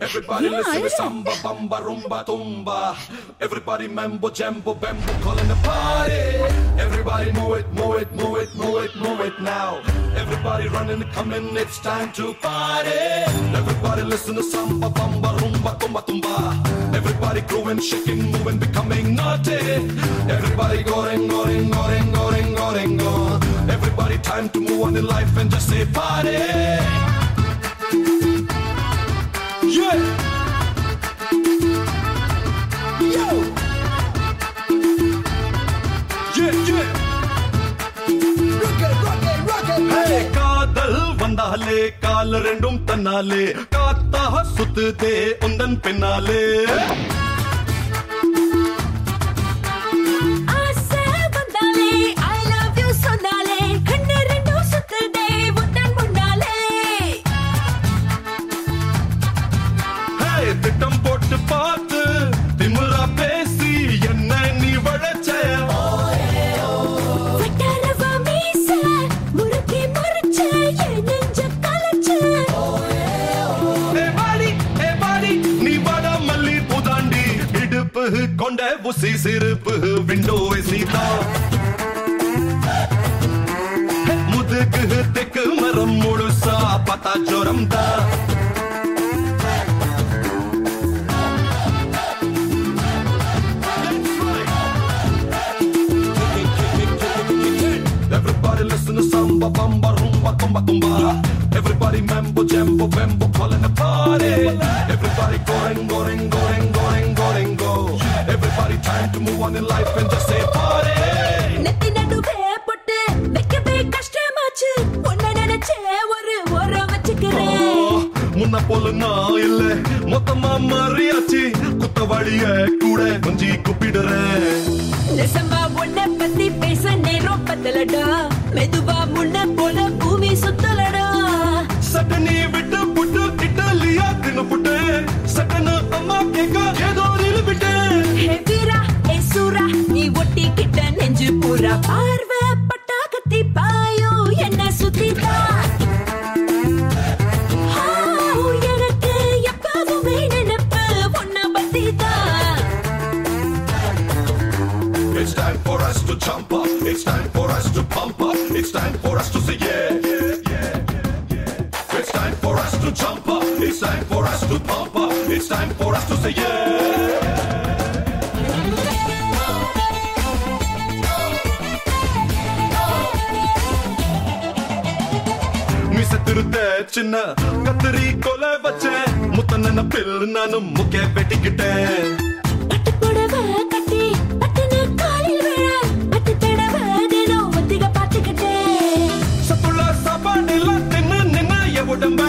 Everybody listen to samba, bamba, rumba, tumba. Everybody mambo, jambo, bambo, calling the party. Everybody move it, move it, move it, move it, move it now. Everybody running, coming, it's time to party. Everybody listen to samba, bamba, rumba, tumba, tumba. Everybody growing, shaking, moving, becoming naughty. Everybody going, going, going, going, going, going. Everybody time to move on in life and just say party. காதல் வந்தாலே கால் ரெண்டும் தன்னாலே. காத்தாக சுத்துதே உந்தன் பின்னாலே. ஆசை வந்தாலே I கொண்ட உசி சிரிப்பு விண்டோவை சீதா முதுகு தெக்கு மரம் முழுசா பார்த்தா ஜோரம் தா Everybody listen to samba, bamba, rumba, tumba, tumba. Everybody mambo, jambo, bambo, calling a party. Everybody goreng, goreng, goreng, goreng. In life and just say party. நெத்தி நடுவே போட்டு வைக்கவே கஷ்டமாச்சு. உன்னை நினைச்சே ஒரு ஓரம் வச்சுக்கிறேன். முன்ன போல நான் இல்ல. மொத்தமா மாறியாச்சு. குத்தவாளிய கூட கொஞ்சி கூப்பிடுறேன். நெசமா உன்னை பத்தி பேச நேரம் பத்தலடா. மெதுவா முன்ன ஒட்டிக்கிட்ட நெஞ்சு பூரா பார்வை பட்டா பாயோ என்ன சுத்திதா It's time for us to jump up. It's time for us to pump up. It's time for us to say yeah, yeah, yeah, yeah. It's time for us to jump up. It's time for us to pump up. It's time for us to say yeah. திருத்த சின்ன கத்திரி கொலை வச்சேன். முத்தன bill நானும் முக்கிய வெட்டிக்கிட்டேன் பட்டு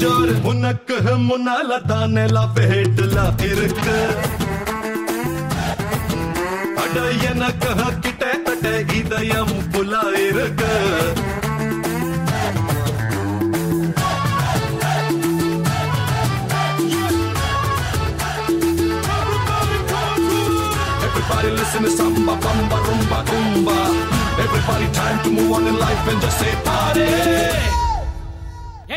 ஜோர் உனக்கு முன்னால தானே வேட்டுல இருக்கு அட எனக்கு கிட்ட தட்ட இதயம் புலா இருக்கு Everybody listen to samba, bamba, rumba, rumba. Everybody time to move on in life and just say party.